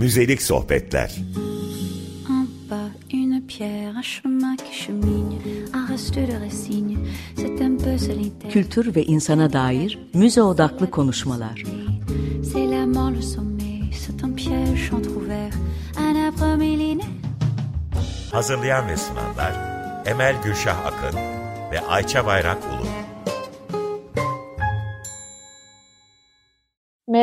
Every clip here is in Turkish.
Müzelik sohbetler. Un pas, une pierre, un chemin qui chemine, un reste de racine, c'est un peu solitaire. Kültür ve insana dair müze odaklı konuşmalar. C'est la mort, le sommet, c'est un piège entrouvert, un arbre millénaire. Hazırlayan ve sunanlar Emel Gülşah Akın ve Ayça Bayrak Ulu.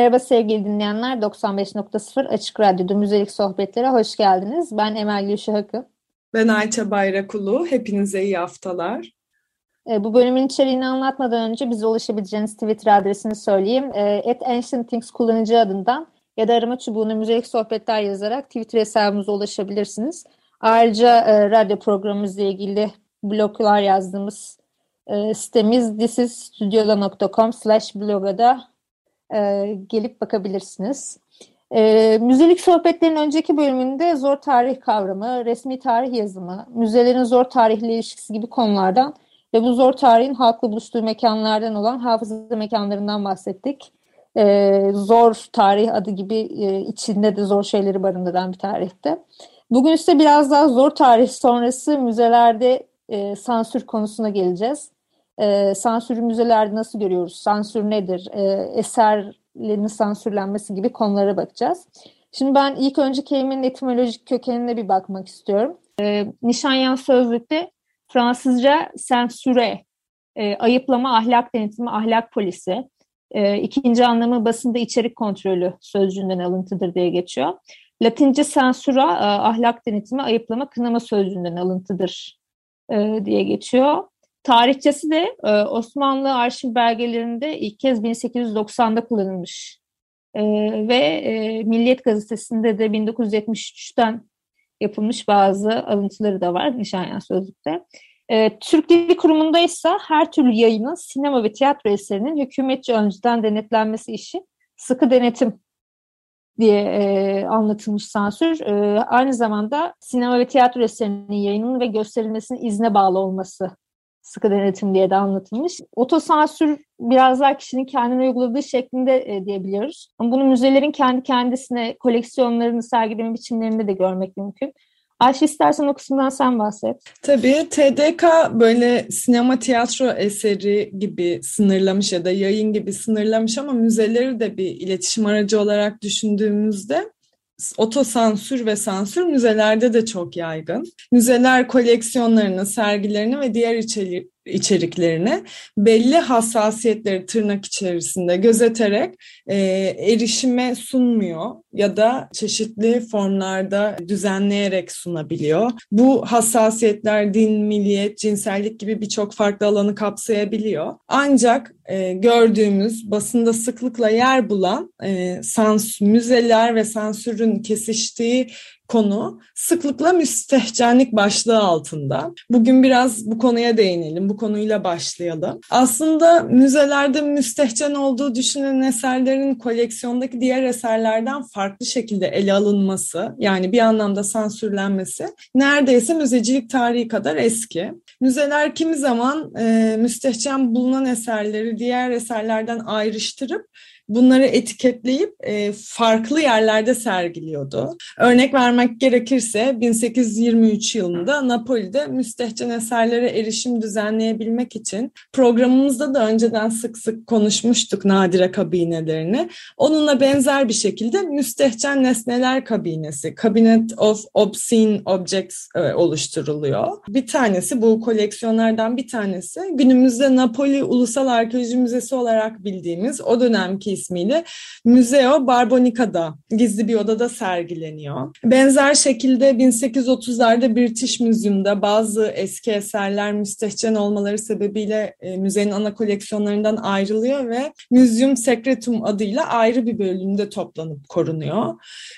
Merhaba sevgili dinleyenler, 95.0 Açık Radyo'da Müzelik Sohbetlere hoş geldiniz. Ben Emel Gülşah Akın. Ben Ayça Bayrakulu. Hepinize iyi haftalar. E, bu bölümün içeriğini anlatmadan önce bize ulaşabileceğiniz Twitter adresini söyleyeyim. E, at Ancient Things kullanıcı adından ya da arama çubuğuna Müzelik Sohbetler yazarak Twitter hesabımıza ulaşabilirsiniz. Ayrıca e, radyo programımızla ilgili bloglar yazdığımız e, sitemiz thisisstudiola.com slash bloga da e, gelip bakabilirsiniz. E, müzelik sohbetlerin önceki bölümünde zor tarih kavramı, resmi tarih yazımı, müzelerin zor tarihle ilişkisi gibi konulardan ve bu zor tarihin halkla buluştuğu mekanlardan olan hafıza mekanlarından bahsettik. E, zor tarih adı gibi e, içinde de zor şeyleri barındıran bir tarihte. Bugün ise biraz daha zor tarih sonrası müzelerde e, sansür konusuna geleceğiz. E, sansürü müzelerde nasıl görüyoruz? Sansür nedir? E, eserlerin sansürlenmesi gibi konulara bakacağız. Şimdi ben ilk önce kelimenin etimolojik kökenine bir bakmak istiyorum. E, Nişanyan sözlükte Fransızca sensüre, e, ayıplama, ahlak denetimi, ahlak polisi. E, ikinci anlamı basında içerik kontrolü sözcüğünden alıntıdır diye geçiyor. Latince sensura, e, ahlak denetimi, ayıplama, kınama sözcüğünden alıntıdır e, diye geçiyor. Tarihçesi de e, Osmanlı arşiv belgelerinde ilk kez 1890'da kullanılmış. E, ve e, Milliyet Gazetesi'nde de 1973'ten yapılmış bazı alıntıları da var Nişanyan Sözlük'te. E, Türk Dili Kurumu'nda ise her türlü yayının sinema ve tiyatro eserinin hükümetçi önceden denetlenmesi işi sıkı denetim diye e, anlatılmış sansür. E, aynı zamanda sinema ve tiyatro eserinin yayının ve gösterilmesinin izne bağlı olması sıkı denetim diye de anlatılmış. Otosansür biraz daha kişinin kendine uyguladığı şeklinde e, diyebiliyoruz. Ama bunu müzelerin kendi kendisine koleksiyonlarını sergileme biçimlerinde de görmek mümkün. Ayşe istersen o kısımdan sen bahset. Tabii TDK böyle sinema tiyatro eseri gibi sınırlamış ya da yayın gibi sınırlamış ama müzeleri de bir iletişim aracı olarak düşündüğümüzde otosansür ve sansür müzelerde de çok yaygın. Müzeler koleksiyonlarını, sergilerini ve diğer içerik, içeriklerini belli hassasiyetleri tırnak içerisinde gözeterek e, erişime sunmuyor ya da çeşitli formlarda düzenleyerek sunabiliyor. Bu hassasiyetler din, milliyet, cinsellik gibi birçok farklı alanı kapsayabiliyor. Ancak e, gördüğümüz basında sıklıkla yer bulan e, sans müzeler ve sansürün kesiştiği konu sıklıkla müstehcenlik başlığı altında. Bugün biraz bu konuya değinelim, bu konuyla başlayalım. Aslında müzelerde müstehcen olduğu düşünülen eserlerin koleksiyondaki diğer eserlerden farklı şekilde ele alınması, yani bir anlamda sansürlenmesi neredeyse müzecilik tarihi kadar eski. Müzeler kimi zaman e, müstehcen bulunan eserleri diğer eserlerden ayrıştırıp bunları etiketleyip e, farklı yerlerde sergiliyordu. Örnek vermek gerekirse 1823 yılında Napoli'de müstehcen eserlere erişim düzenleyebilmek için programımızda da önceden sık sık konuşmuştuk nadire kabinelerini. Onunla benzer bir şekilde müstehcen nesneler kabinesi, Cabinet of Obscene Objects e, oluşturuluyor. Bir tanesi bu koleksiyonlardan bir tanesi günümüzde Napoli Ulusal Arkeoloji Müzesi olarak bildiğimiz o dönemki ismiyle Museo Barbonica'da gizli bir odada sergileniyor. Benzer şekilde 1830'larda British Museum'da bazı eski eserler müstehcen olmaları sebebiyle e, müzenin ana koleksiyonlarından ayrılıyor ve Museum Secretum adıyla ayrı bir bölümde toplanıp korunuyor.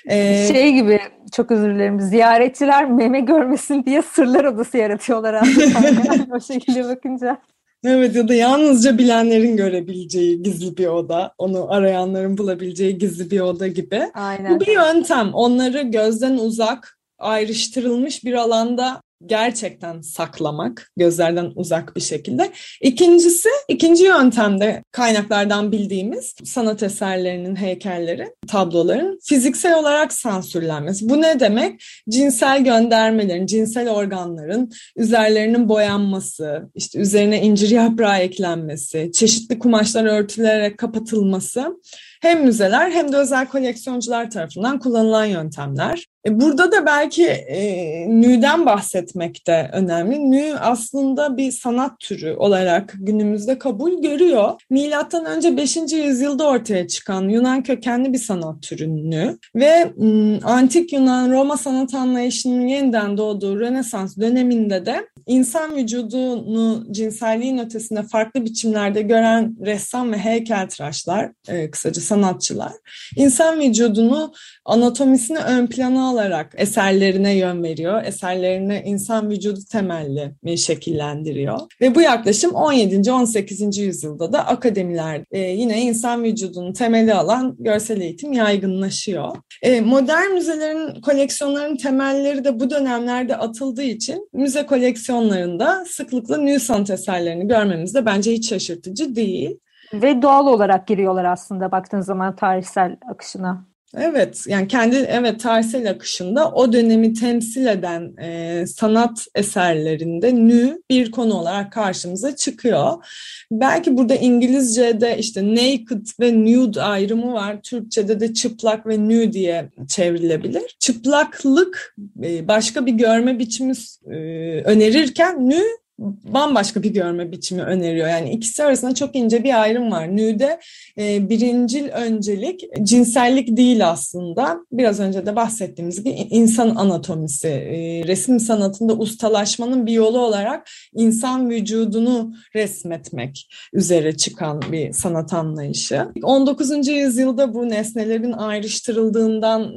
Ee, şey gibi çok özür dilerim ziyaretçiler meme görmesin diye sırlar odası yaratıyorlar aslında o şekilde bakınca. Evet ya da yalnızca bilenlerin görebileceği gizli bir oda, onu arayanların bulabileceği gizli bir oda gibi. Aynen. Bu bir yöntem. Onları gözden uzak, ayrıştırılmış bir alanda gerçekten saklamak, gözlerden uzak bir şekilde. İkincisi, ikinci yöntemde kaynaklardan bildiğimiz sanat eserlerinin, heykellerin, tabloların fiziksel olarak sansürlenmesi. Bu ne demek? Cinsel göndermelerin, cinsel organların üzerlerinin boyanması, işte üzerine incir yaprağı eklenmesi, çeşitli kumaşlar örtülerek kapatılması hem müzeler hem de özel koleksiyoncular tarafından kullanılan yöntemler. E, burada da belki e, nüden bahsetmek de önemli. Nü aslında bir sanat türü olarak günümüzde kabul görüyor. Milattan önce 5. yüzyılda ortaya çıkan Yunan kökenli bir sanat türü nü ve m, antik Yunan Roma sanat anlayışının yeniden doğduğu Rönesans döneminde de insan vücudunu cinselliğin ötesinde farklı biçimlerde gören ressam ve heykeltıraşlar, e, kısaca sanatçılar, insan vücudunu anatomisini ön plana alarak eserlerine yön veriyor. Eserlerini insan vücudu temelli şekillendiriyor. Ve bu yaklaşım 17. 18. yüzyılda da akademiler e, yine insan vücudunu temeli alan görsel eğitim yaygınlaşıyor. E, modern müzelerin koleksiyonlarının temelleri de bu dönemlerde atıldığı için müze koleksiyonlarında sıklıkla sanat eserlerini görmemiz de bence hiç şaşırtıcı değil. Ve doğal olarak giriyorlar aslında baktığın zaman tarihsel akışına. Evet, yani kendi evet tarihsel akışında o dönemi temsil eden e, sanat eserlerinde nü bir konu olarak karşımıza çıkıyor. Belki burada İngilizce'de işte naked ve nude ayrımı var. Türkçe'de de çıplak ve nü diye çevrilebilir. Çıplaklık e, başka bir görme biçimi e, önerirken nü bambaşka bir görme biçimi öneriyor. Yani ikisi arasında çok ince bir ayrım var. Nüde e, birincil öncelik cinsellik değil aslında. Biraz önce de bahsettiğimiz gibi insan anatomisi. E, resim sanatında ustalaşmanın bir yolu olarak insan vücudunu resmetmek üzere çıkan bir sanat anlayışı. 19. yüzyılda bu nesnelerin ayrıştırıldığından,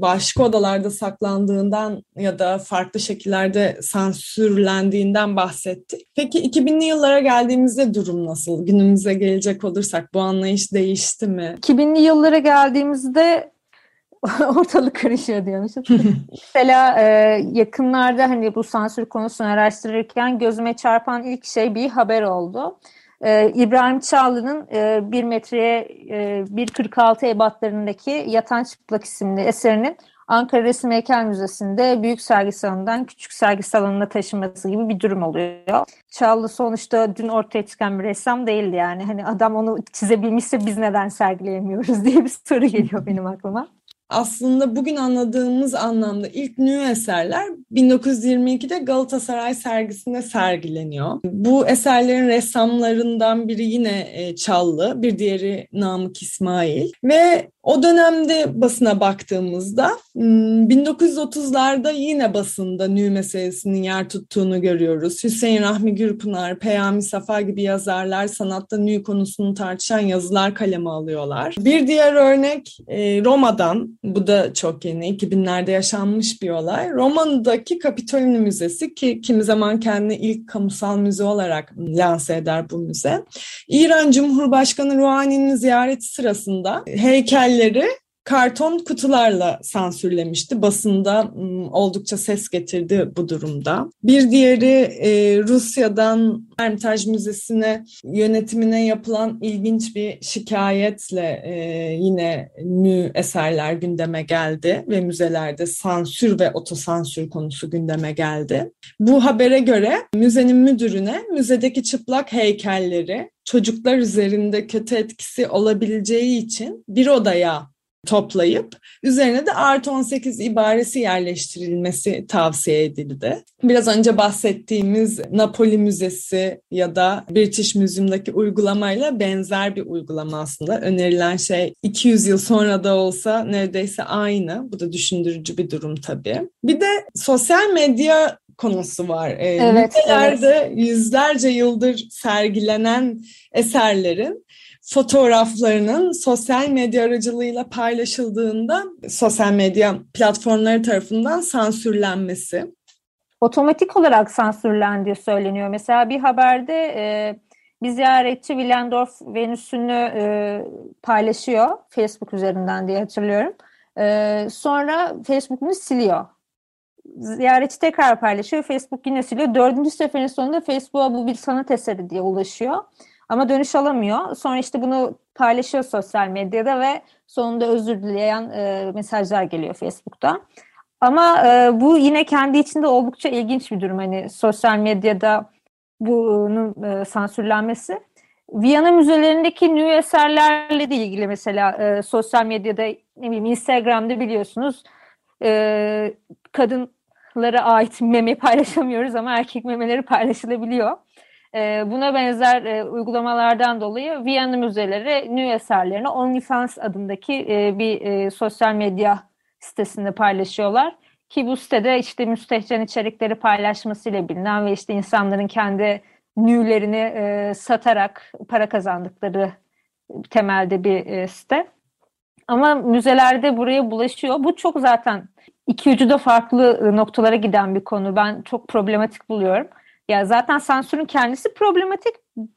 başka odalarda saklandığından ya da farklı şekillerde sansürlendiğinden bahsediyor bahsettik. Peki 2000'li yıllara geldiğimizde durum nasıl? Günümüze gelecek olursak bu anlayış değişti mi? 2000'li yıllara geldiğimizde ortalık karışıyor diyormuşum. Mesela e, yakınlarda hani bu sansür konusunu araştırırken gözüme çarpan ilk şey bir haber oldu. E, İbrahim Çağlı'nın e, 1 metreye e, 1.46 ebatlarındaki Yatan Çıplak isimli eserinin Ankara Resim Heykel Müzesi'nde büyük sergi salonundan küçük sergi salonuna taşınması gibi bir durum oluyor. Çağlı sonuçta dün ortaya çıkan bir ressam değildi yani. Hani adam onu çizebilmişse biz neden sergileyemiyoruz diye bir soru geliyor benim aklıma aslında bugün anladığımız anlamda ilk nü eserler 1922'de Galatasaray sergisinde sergileniyor. Bu eserlerin ressamlarından biri yine e, Çallı, bir diğeri Namık İsmail ve o dönemde basına baktığımızda 1930'larda hmm, yine basında nü meselesinin yer tuttuğunu görüyoruz. Hüseyin Rahmi Gürpınar, Peyami Safa gibi yazarlar sanatta nü konusunu tartışan yazılar kaleme alıyorlar. Bir diğer örnek e, Roma'dan, bu da çok yeni, 2000'lerde yaşanmış bir olay. Roma'daki Kapitolini Müzesi ki kimi zaman kendini ilk kamusal müze olarak lanse eder bu müze. İran Cumhurbaşkanı Rouhani'nin ziyareti sırasında heykel heykelleri karton kutularla sansürlemişti. Basında oldukça ses getirdi bu durumda. Bir diğeri e, Rusya'dan Ermitaj Müzesi'ne yönetimine yapılan ilginç bir şikayetle e, yine nü eserler gündeme geldi ve müzelerde sansür ve otosansür konusu gündeme geldi. Bu habere göre müzenin müdürüne müzedeki çıplak heykelleri çocuklar üzerinde kötü etkisi olabileceği için bir odaya toplayıp üzerine de artı 18 ibaresi yerleştirilmesi tavsiye edildi. Biraz önce bahsettiğimiz Napoli Müzesi ya da British Museum'daki uygulamayla benzer bir uygulama aslında. Önerilen şey 200 yıl sonra da olsa neredeyse aynı. Bu da düşündürücü bir durum tabii. Bir de sosyal medya konusu var. Ee, evet, evet. yüzlerce yıldır sergilenen eserlerin fotoğraflarının sosyal medya aracılığıyla paylaşıldığında sosyal medya platformları tarafından sansürlenmesi. Otomatik olarak sansürlendiği söyleniyor. Mesela bir haberde e, bir ziyaretçi Willendorf Venüs'ünü e, paylaşıyor Facebook üzerinden diye hatırlıyorum. E, sonra Facebook'unu siliyor ziyaretçi tekrar paylaşıyor. Facebook yine siliyor. Dördüncü seferin sonunda Facebook'a bu bir sanat eseri diye ulaşıyor. Ama dönüş alamıyor. Sonra işte bunu paylaşıyor sosyal medyada ve sonunda özür dileyen e, mesajlar geliyor Facebook'ta. Ama e, bu yine kendi içinde oldukça ilginç bir durum. Hani sosyal medyada bunun e, sansürlenmesi. Viyana müzelerindeki nü eserlerle de ilgili mesela e, sosyal medyada ne bileyim Instagram'da biliyorsunuz e, kadınlara ait meme paylaşamıyoruz ama erkek memeleri paylaşılabiliyor. E, buna benzer e, uygulamalardan dolayı Viyana müzeleri nü eserlerini OnlyFans adındaki e, bir e, sosyal medya sitesinde paylaşıyorlar. Ki bu sitede işte müstehcen içerikleri paylaşmasıyla bilinen ve işte insanların kendi nülerini satarak para kazandıkları temelde bir site. Ama müzelerde buraya bulaşıyor. Bu çok zaten iki ucu da farklı noktalara giden bir konu. Ben çok problematik buluyorum. Ya zaten sansürün kendisi problematik.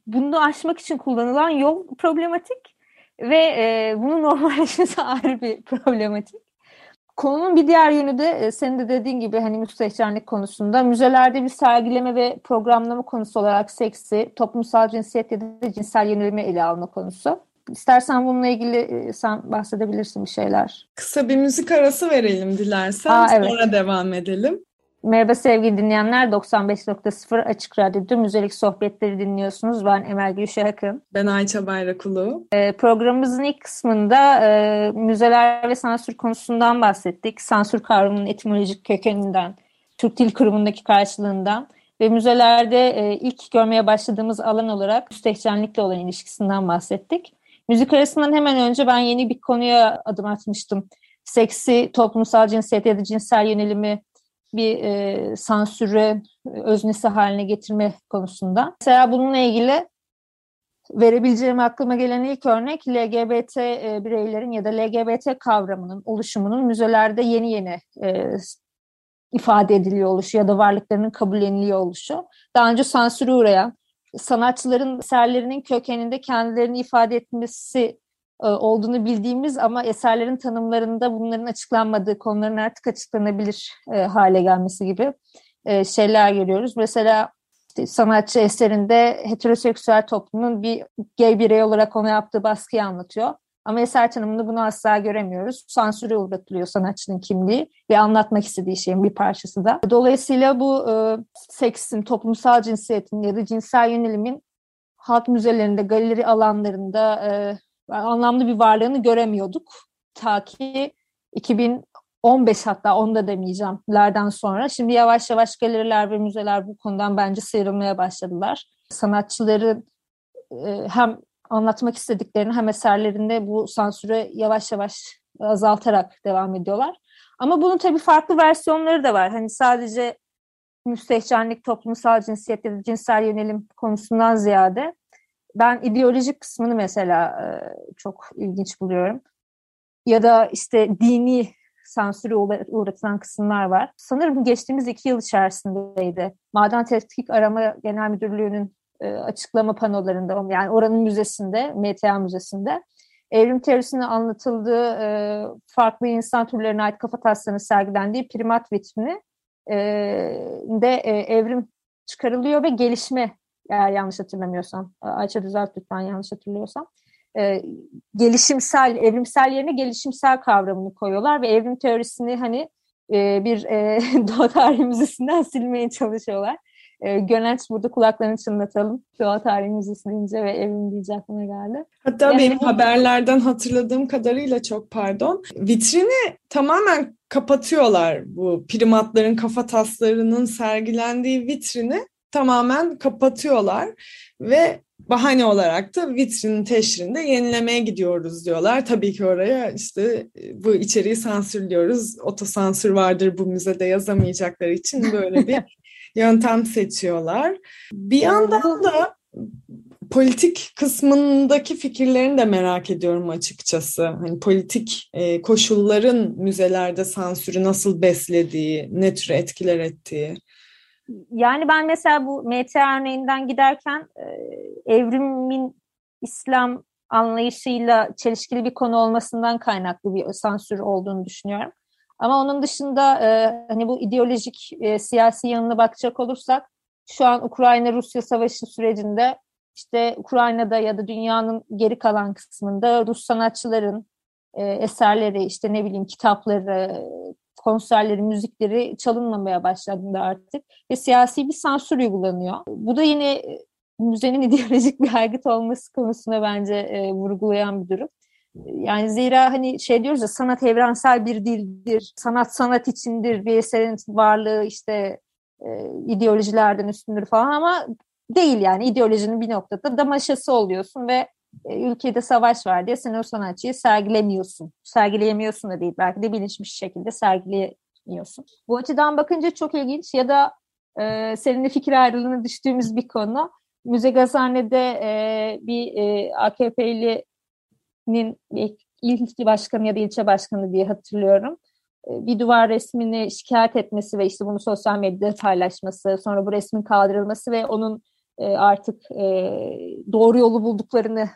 Bunu aşmak için kullanılan yol problematik. Ve e, bunu normalleşmesi ayrı bir problematik. Konunun bir diğer yönü de e, senin de dediğin gibi hani müstehcenlik konusunda müzelerde bir sergileme ve programlama konusu olarak seksi, toplumsal cinsiyet ya da cinsel yönelimi ele alma konusu. İstersen bununla ilgili e, sen bahsedebilirsin bir şeyler. Kısa bir müzik arası verelim dilersen. Aa, evet. Sonra devam edelim. Merhaba sevgili dinleyenler. 95.0 Açık Radyo'da müzelik sohbetleri dinliyorsunuz. Ben Emel Gülşah Akın. Ben Ayça Bayrakulu. Ee, programımızın ilk kısmında e, müzeler ve sansür konusundan bahsettik. Sansür kavramının etimolojik kökeninden, Türk Dil Kurumu'ndaki karşılığından ve müzelerde e, ilk görmeye başladığımız alan olarak müstehcenlikle olan ilişkisinden bahsettik. Müzik arasından hemen önce ben yeni bir konuya adım atmıştım. Seksi, toplumsal cinsiyet ya da cinsel yönelimi bir e, sansüre öznesi haline getirme konusunda. Mesela bununla ilgili verebileceğim aklıma gelen ilk örnek LGBT e, bireylerin ya da LGBT kavramının oluşumunun müzelerde yeni yeni e, ifade ediliyor oluşu ya da varlıklarının kabulleniliyor oluşu. Daha önce sansüre uğrayan sanatçıların eserlerinin kökeninde kendilerini ifade etmesi olduğunu bildiğimiz ama eserlerin tanımlarında bunların açıklanmadığı konuların artık açıklanabilir e, hale gelmesi gibi e, şeyler görüyoruz. Mesela sanatçı eserinde heteroseksüel toplumun bir gay birey olarak ona yaptığı baskıyı anlatıyor. Ama eser tanımında bunu asla göremiyoruz. Sansüre uğratılıyor sanatçının kimliği ve anlatmak istediği şeyin bir parçası da. Dolayısıyla bu e, seksin, toplumsal cinsiyetin ya da cinsel yönelimin halk müzelerinde, galeri alanlarında e, anlamlı bir varlığını göremiyorduk. Ta ki 2015 hatta onu da demeyeceğim lerden sonra. Şimdi yavaş yavaş galeriler ve müzeler bu konudan bence sıyrılmaya başladılar. Sanatçıların e, hem anlatmak istediklerini hem eserlerinde bu sansüre yavaş yavaş azaltarak devam ediyorlar. Ama bunun tabii farklı versiyonları da var. Hani sadece müstehcenlik, toplumsal cinsiyet ya da cinsel yönelim konusundan ziyade ben ideolojik kısmını mesela e, çok ilginç buluyorum. Ya da işte dini sansüre uğratılan kısımlar var. Sanırım geçtiğimiz iki yıl içerisindeydi. Maden Tetkik Arama Genel Müdürlüğü'nün e, açıklama panolarında, yani oranın müzesinde, MTA Müzesi'nde evrim teorisinin anlatıldığı e, farklı insan türlerine ait kafa taslarının sergilendiği primat vitrini de evrim çıkarılıyor ve gelişme eğer yanlış hatırlamıyorsam. Ayça düzelt lütfen yanlış hatırlıyorsam. E, gelişimsel, evrimsel yerine gelişimsel kavramını koyuyorlar ve evrim teorisini hani e, bir e, doğa tarihi müzesinden silmeye çalışıyorlar. E, Gönenç burada kulaklarını çınlatalım. Doğa Tarihi Müzesi deyince ve evim deyince aklıma geldi. Hatta yani, benim haberlerden hatırladığım kadarıyla çok pardon. Vitrini tamamen kapatıyorlar bu primatların kafa taslarının sergilendiği vitrini tamamen kapatıyorlar ve bahane olarak da vitrinin teşrinde yenilemeye gidiyoruz diyorlar. Tabii ki oraya işte e, bu içeriği sansürlüyoruz. Otosansür vardır bu müzede yazamayacakları için böyle bir yöntem seçiyorlar. Bir yandan da politik kısmındaki fikirlerini de merak ediyorum açıkçası. Hani politik e, koşulların müzelerde sansürü nasıl beslediği, ne tür etkiler ettiği yani ben mesela bu MT örneğinden giderken e, evrimin İslam anlayışıyla çelişkili bir konu olmasından kaynaklı bir sansür olduğunu düşünüyorum. Ama onun dışında e, hani bu ideolojik e, siyasi yanına bakacak olursak şu an Ukrayna-Rusya savaşı sürecinde işte Ukrayna'da ya da dünyanın geri kalan kısmında Rus sanatçıların eserleri, işte ne bileyim kitapları, konserleri, müzikleri çalınmamaya başladığında artık ve siyasi bir sansür uygulanıyor. Bu da yine e, müzenin ideolojik bir aygıt olması konusunda bence e, vurgulayan bir durum. Yani zira hani şey diyoruz ya sanat evrensel bir dildir, sanat sanat içindir, bir eserin varlığı işte e, ideolojilerden üstündür falan ama değil yani ideolojinin bir noktada damaşası oluyorsun ve ülkede savaş var diye sen o sanatçıyı sergilemiyorsun. Sergileyemiyorsun da değil belki de bilinçmiş şekilde sergileyemiyorsun. Bu açıdan bakınca çok ilginç ya da e, seninle fikir ayrılığına düştüğümüz bir konu. Müze Gazhane'de e, bir e, AKP'linin ilçe başkanı ya da ilçe başkanı diye hatırlıyorum. E, bir duvar resmini şikayet etmesi ve işte bunu sosyal medyada paylaşması, sonra bu resmin kaldırılması ve onun e, artık e, doğru yolu bulduklarını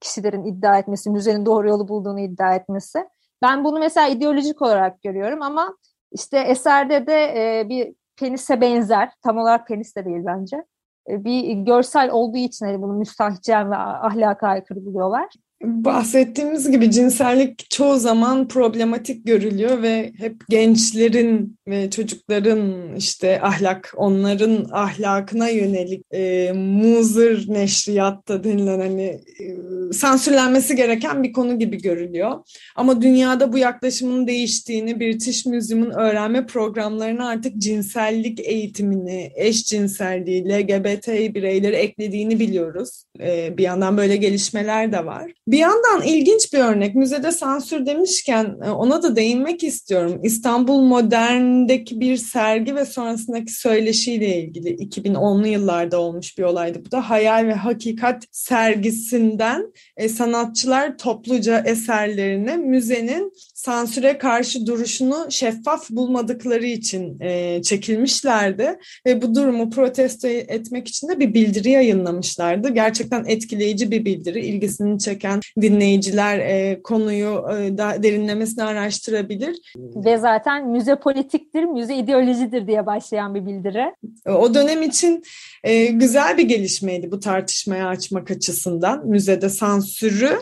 kişilerin iddia etmesi, müzenin doğru yolu bulduğunu iddia etmesi. Ben bunu mesela ideolojik olarak görüyorum ama işte eserde de e, bir penise benzer, tam olarak penis de değil bence. bir görsel olduğu için hani bunu müstahcen ve ahlaka aykırı buluyorlar. Bahsettiğimiz gibi cinsellik çoğu zaman problematik görülüyor ve hep gençlerin ve çocukların işte ahlak, onların ahlakına yönelik e, muzır neşriyatta denilen hani e, sansürlenmesi gereken bir konu gibi görülüyor. Ama dünyada bu yaklaşımın değiştiğini, British Museum'un öğrenme programlarına artık cinsellik eğitimini, eşcinselliği, LGBT bireyleri eklediğini biliyoruz. E, bir yandan böyle gelişmeler de var. Bir yandan ilginç bir örnek. Müzede sansür demişken e, ona da değinmek istiyorum. İstanbul Modern'deki bir sergi ve sonrasındaki söyleşiyle ilgili 2010'lu yıllarda olmuş bir olaydı. Bu da Hayal ve Hakikat sergisinden e, sanatçılar topluca eserlerini müzenin sansüre karşı duruşunu şeffaf bulmadıkları için e, çekilmişlerdi ve bu durumu protesto etmek için de bir bildiri yayınlamışlardı. Gerçekten etkileyici bir bildiri. İlgisini çeken dinleyiciler e, konuyu e, da derinlemesine araştırabilir. Ve zaten müze politiktir, müze ideolojidir diye başlayan bir bildiri. O dönem için e, güzel bir gelişmeydi bu tartışmaya açmak açısından. Müzede sansürü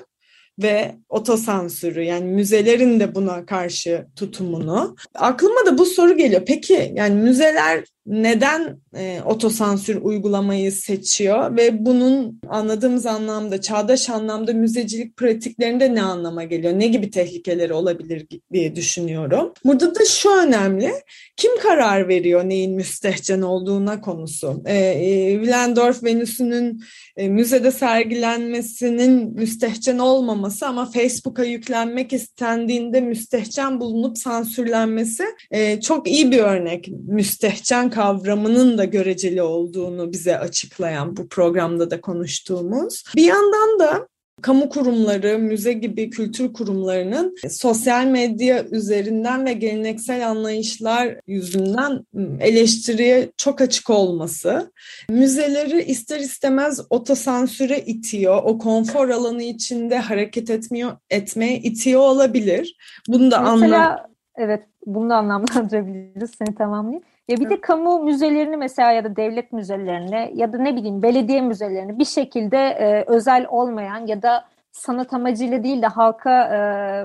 ve otosansürü yani müzelerin de buna karşı tutumunu. Aklıma da bu soru geliyor. Peki yani müzeler neden e, otosansür uygulamayı seçiyor ve bunun anladığımız anlamda, çağdaş anlamda müzecilik pratiklerinde ne anlama geliyor? Ne gibi tehlikeleri olabilir diye düşünüyorum. Burada da şu önemli, kim karar veriyor neyin müstehcen olduğuna konusu. E, e, Willendorf Venüs'ünün e, müzede sergilenmesinin müstehcen olmaması ama Facebook'a yüklenmek istendiğinde müstehcen bulunup sansürlenmesi e, çok iyi bir örnek. Müstehcen kavramının da göreceli olduğunu bize açıklayan bu programda da konuştuğumuz. Bir yandan da kamu kurumları, müze gibi kültür kurumlarının sosyal medya üzerinden ve geleneksel anlayışlar yüzünden eleştiriye çok açık olması, müzeleri ister istemez otosansüre itiyor, o konfor alanı içinde hareket etmiyor, etmeye itiyor olabilir. Bunu da Mesela, anlam evet, bunu da anlamlandırabiliriz, seni tamamlayayım. Ya bir de kamu müzelerini mesela ya da devlet müzelerini ya da ne bileyim belediye müzelerini bir şekilde e, özel olmayan ya da sanat amacıyla değil de halka e,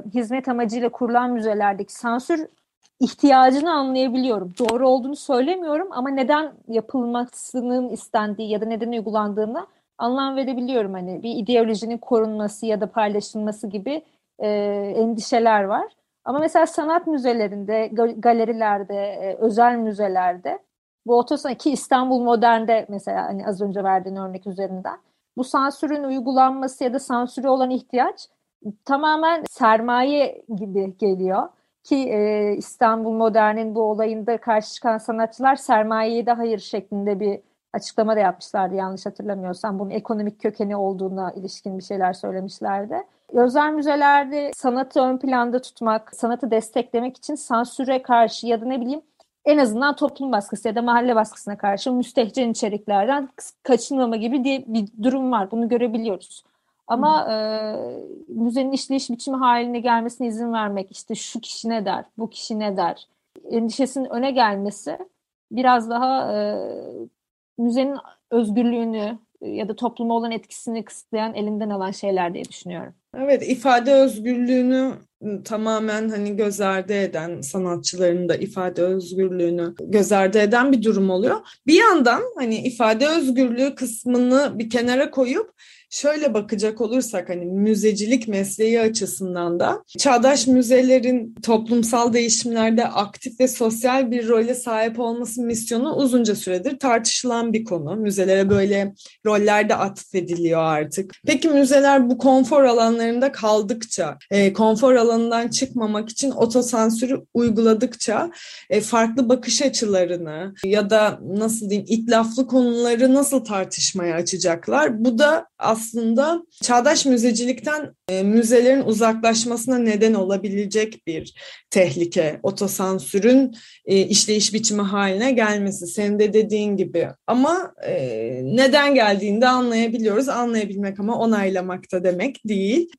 hizmet amacıyla kurulan müzelerdeki sansür ihtiyacını anlayabiliyorum. Doğru olduğunu söylemiyorum ama neden yapılmasının istendiği ya da neden uygulandığını anlam verebiliyorum. Hani bir ideolojinin korunması ya da paylaşılması gibi e, endişeler var. Ama mesela sanat müzelerinde, galerilerde, e, özel müzelerde bu otosan ki İstanbul Modern'de mesela hani az önce verdiğin örnek üzerinden bu sansürün uygulanması ya da sansüre olan ihtiyaç tamamen sermaye gibi geliyor. Ki e, İstanbul Modern'in bu olayında karşı çıkan sanatçılar sermayeye de hayır şeklinde bir açıklama da yapmışlardı yanlış hatırlamıyorsam. Bunun ekonomik kökeni olduğuna ilişkin bir şeyler söylemişlerdi. Özel müzelerde sanatı ön planda tutmak, sanatı desteklemek için sansüre karşı ya da ne bileyim en azından toplum baskısı ya da mahalle baskısına karşı müstehcen içeriklerden kaçınmama gibi diye bir durum var. Bunu görebiliyoruz. Ama e, müzenin işleyiş biçimi haline gelmesine izin vermek, işte şu kişi ne der, bu kişi ne der, endişesinin öne gelmesi biraz daha e, müzenin özgürlüğünü ya da topluma olan etkisini kısıtlayan, elinden alan şeyler diye düşünüyorum. Evet, ifade özgürlüğünü tamamen hani göz ardı eden sanatçıların da ifade özgürlüğünü göz ardı eden bir durum oluyor. Bir yandan hani ifade özgürlüğü kısmını bir kenara koyup şöyle bakacak olursak hani müzecilik mesleği açısından da çağdaş müzelerin toplumsal değişimlerde aktif ve sosyal bir role sahip olması misyonu uzunca süredir tartışılan bir konu. Müzelere böyle roller de atfediliyor artık. Peki müzeler bu konfor alanlarında kaldıkça, e, konfor alanından çıkmamak için otosansürü uyguladıkça e, farklı bakış açılarını ya da nasıl diyeyim itlaflı konuları nasıl tartışmaya açacaklar? Bu da aslında çağdaş müzecilikten e, müzelerin uzaklaşmasına neden olabilecek bir tehlike. Otosansürün e, işleyiş biçimi haline gelmesi. Senin de dediğin gibi. Ama e, neden geldiğini de anlayabiliyoruz. Anlayabilmek ama onaylamak da demek değil.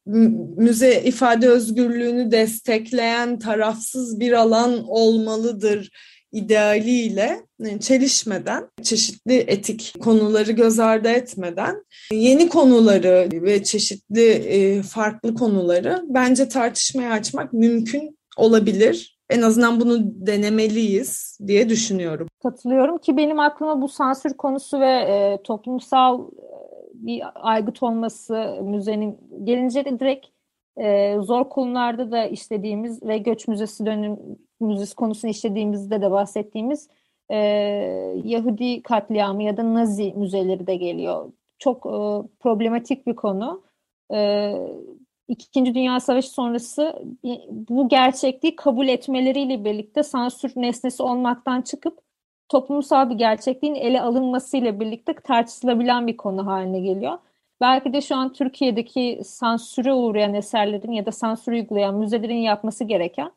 Müze ifade özgürlüğünü destekleyen tarafsız bir alan olmalıdır idealiyle e, çelişmeden, çeşitli etik konuları göz ardı etmeden yeni konuları ve çeşitli e, farklı konuları bence tartışmaya açmak mümkün olabilir. En azından bunu denemeliyiz diye düşünüyorum. Katılıyorum ki benim aklıma bu sansür konusu ve e, toplumsal bir aygıt olması müzenin gelince de direkt e, zor konularda da işlediğimiz ve göç müzesi dönüm müzesi konusunu işlediğimizde de bahsettiğimiz e, Yahudi katliamı ya da Nazi müzeleri de geliyor. Çok e, problematik bir konu. E, İkinci Dünya Savaşı sonrası bu gerçekliği kabul etmeleriyle birlikte sansür nesnesi olmaktan çıkıp toplumsal bir gerçekliğin ele alınmasıyla birlikte tartışılabilen bir konu haline geliyor. Belki de şu an Türkiye'deki sansüre uğrayan eserlerin ya da sansür uygulayan müzelerin yapması gereken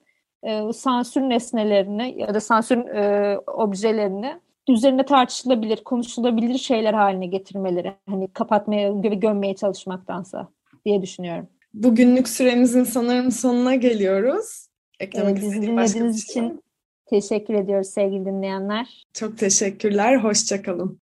e, sansür nesnelerini ya da sansür e, objelerini üzerine tartışılabilir, konuşulabilir şeyler haline getirmeleri. Hani kapatmaya ve gömmeye çalışmaktansa diye düşünüyorum. Bugünlük süremizin sanırım sonuna geliyoruz. Eklemek ee, bizi dinlediğiniz şey için teşekkür ediyoruz sevgili dinleyenler. Çok teşekkürler. Hoşçakalın.